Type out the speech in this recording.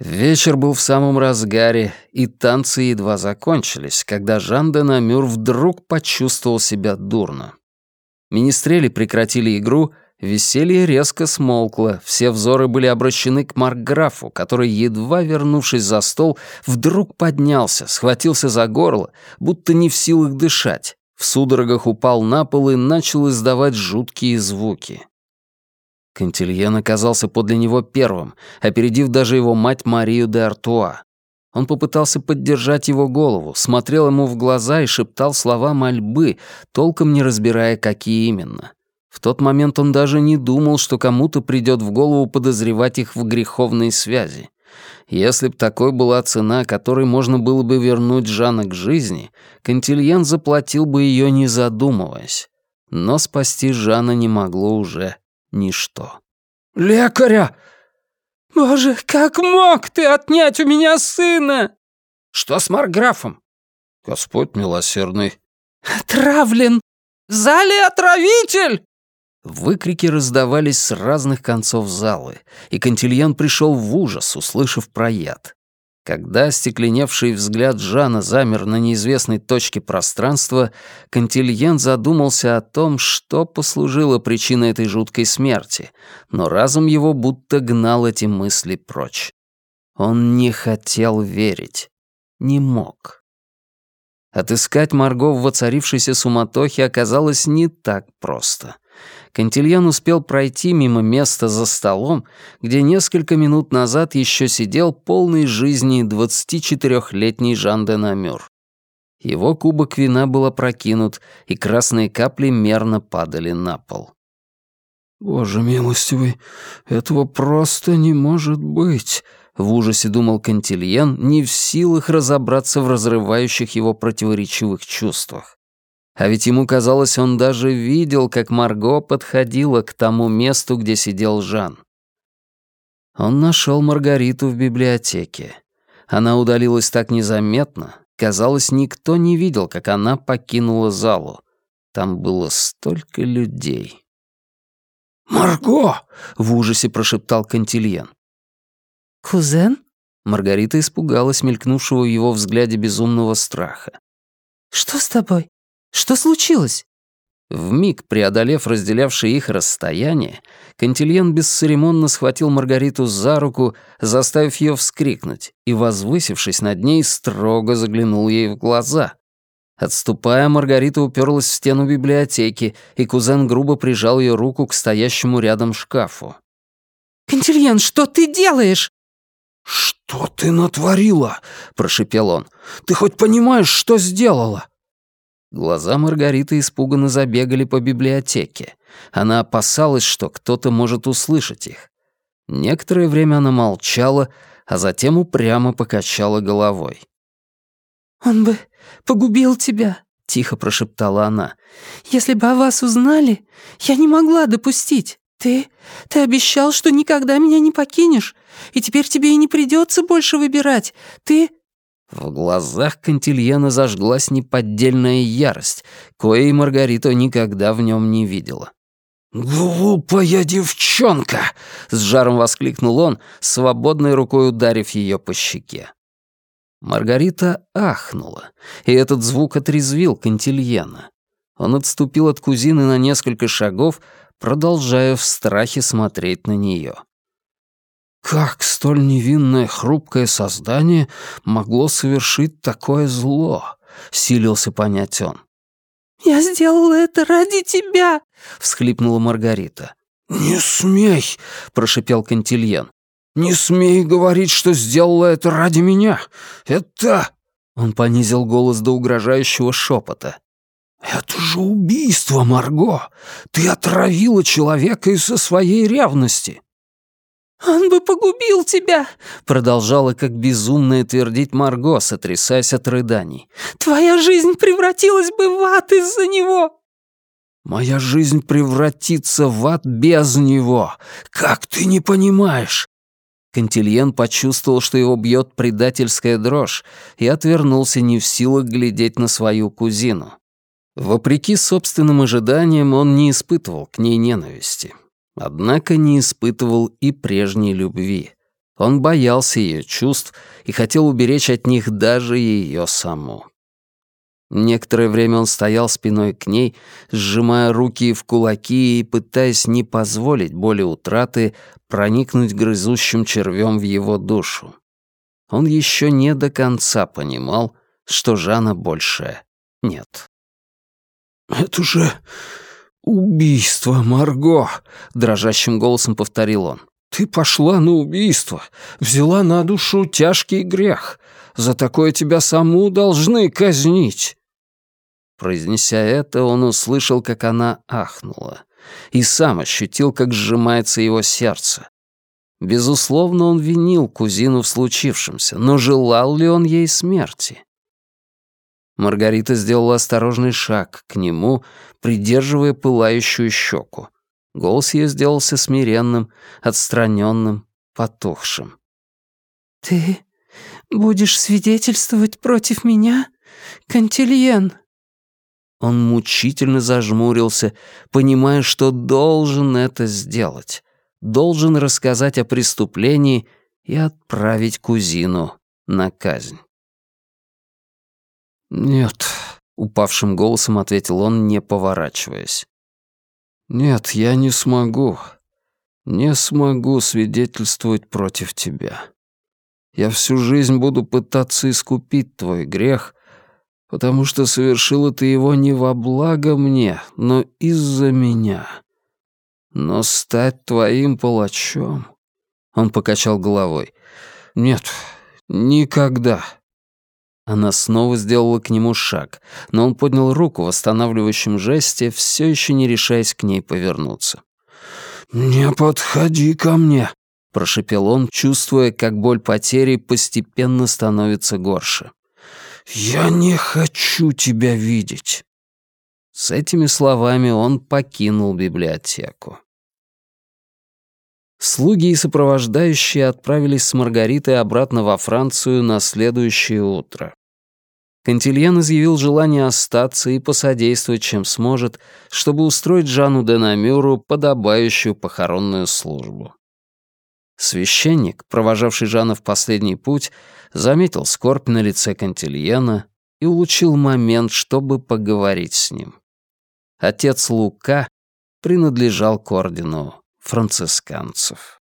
Вечер был в самом разгаре, и танцы едва закончились, когда Жан де Намюр вдруг почувствовал себя дурно. Министрели прекратили игру, веселье резко смолкло, все взоры были обращены к Маркграфу, который, едва вернувшись за стол, вдруг поднялся, схватился за горло, будто не в силах дышать, в судорогах упал на пол и начал издавать жуткие звуки. Кантильен оказался подле него первым, опередив даже его мать Марию де Артуа. Он попытался поддержать его голову, смотрел ему в глаза и шептал слова мольбы, толком не разбирая, какие именно. В тот момент он даже не думал, что кому-то придет в голову подозревать их в греховной связи. Если б такой была цена, которой можно было бы вернуть Жана к жизни, Кантильен заплатил бы ее, не задумываясь. Но спасти Жана не могло уже ничто. «Лекаря! Боже, как мог ты отнять у меня сына?» «Что с Марграфом?» «Господь милосердный». «Отравлен! В зале отравитель!» Выкрики раздавались с разных концов залы, и Кантильян пришел в ужас, услышав про яд. Когда остекленевший взгляд Жана замер на неизвестной точке пространства, Кантильен задумался о том, что послужило причиной этой жуткой смерти, но разум его будто гнал эти мысли прочь. Он не хотел верить, не мог. Отыскать Марго в воцарившейся суматохе оказалось не так просто — Кантильян успел пройти мимо места за столом, где несколько минут назад еще сидел полный жизни 24-летний Жан де Намюр. Его кубок вина был опрокинут, и красные капли мерно падали на пол. «Боже милостивый, этого просто не может быть», — в ужасе думал Кантильен, не в силах разобраться в разрывающих его противоречивых чувствах. А ведь ему казалось, он даже видел, как Марго подходила к тому месту, где сидел Жан. Он нашел Маргариту в библиотеке. Она удалилась так незаметно, казалось, никто не видел, как она покинула залу. Там было столько людей. «Марго!» — в ужасе прошептал Кантильен. «Кузен?» Маргарита испугалась мелькнувшего в его взгляде безумного страха. «Что с тобой? Что случилось?» Вмиг преодолев разделявшее их расстояние, Кантильен бесцеремонно схватил Маргариту за руку, заставив ее вскрикнуть, и, возвысившись над ней, строго заглянул ей в глаза. Отступая, Маргарита уперлась в стену библиотеки, и кузен грубо прижал ее руку к стоящему рядом шкафу. «Кантильен, что ты делаешь?» «Что ты натворила?» — прошепел он. «Ты хоть понимаешь, что сделала?» Глаза Маргариты испуганно забегали по библиотеке. Она опасалась, что кто-то может услышать их. Некоторое время она молчала, а затем упрямо покачала головой. «Он бы погубил тебя», — тихо прошептала она. «Если бы о вас узнали, я не могла допустить. Ты... ты обещал, что никогда меня не покинешь, и теперь тебе и не придется больше выбирать. Ты...» В глазах Кантильена зажглась неподдельная ярость, коей Маргарита никогда в нем не видела. «Глупая девчонка!» — с жаром воскликнул он, свободной рукой ударив ее по щеке. Маргарита ахнула, и этот звук отрезвил Кантильена. Он отступил от кузины на несколько шагов, продолжая в страхе смотреть на нее. Как столь невинное хрупкое создание могло совершить такое зло? Силился понять он. «Я сделала это ради тебя!» — всхлипнула Маргарита. «Не смей!» — прошипел Кантильен. «Не смей говорить, что сделала это ради меня! Это...» Он понизил голос до угрожающего шепота. «Это же убийство, Марго! Ты отравила человека из-за своей ревности!» «Он бы погубил тебя!» — продолжала как безумная твердить Марго, сотрясаясь от рыданий. «Твоя жизнь превратилась бы в ад из-за него!» «Моя жизнь превратится в ад без него! Как ты не понимаешь?» Кантильен почувствовал, что его бьет предательская дрожь, и отвернулся не в силах глядеть на свою кузину. Вопреки собственным ожиданиям, он не испытывал к ней ненависти. Однако не испытывал и прежней любви. Он боялся ее чувств и хотел уберечь от них даже ее саму. Некоторое время он стоял спиной к ней, сжимая руки в кулаки и пытаясь не позволить боли утраты проникнуть грызущим червем в его душу. Он еще не до конца понимал, что Жана больше нет. «Это же убийство, Марго!» — дрожащим голосом повторил он. «Ты пошла на убийство, взяла на душу тяжкий грех. За такое тебя саму должны казнить». Произнеся это, он услышал, как она ахнула, и сам ощутил, как сжимается его сердце. Безусловно, он винил кузину в случившемся, но желал ли он ей смерти? Маргарита сделала осторожный шаг к нему, придерживая пылающую щеку. Голос ее сделался смиренным, отстраненным, потухшим. «Ты будешь свидетельствовать против меня, Кантильен?» Он мучительно зажмурился, понимая, что должен это сделать. Должен рассказать о преступлении и отправить кузину на казнь. «Нет», — упавшим голосом ответил он, не поворачиваясь. «Нет, я не смогу. Не смогу свидетельствовать против тебя. Я всю жизнь буду пытаться искупить твой грех, потому что совершила ты его не во благо мне, но из-за меня. Но стать твоим палачом...» Он покачал головой. «Нет, никогда». Она снова сделала к нему шаг, но он поднял руку в останавливающем жесте, все еще не решаясь к ней повернуться. «Не подходи ко мне», — прошепел он, чувствуя, как боль потери постепенно становится горше. «Я не хочу тебя видеть». С этими словами он покинул библиотеку. Слуги и сопровождающие отправились с Маргаритой обратно во Францию на следующее утро. Кантильян изъявил желание остаться и посодействовать, чем сможет, чтобы устроить Жанну де подобающую похоронную службу. Священник, провожавший Жанна в последний путь, заметил скорбь на лице Кантильена и улучил момент, чтобы поговорить с ним. Отец Лука принадлежал к ордену францисканцев.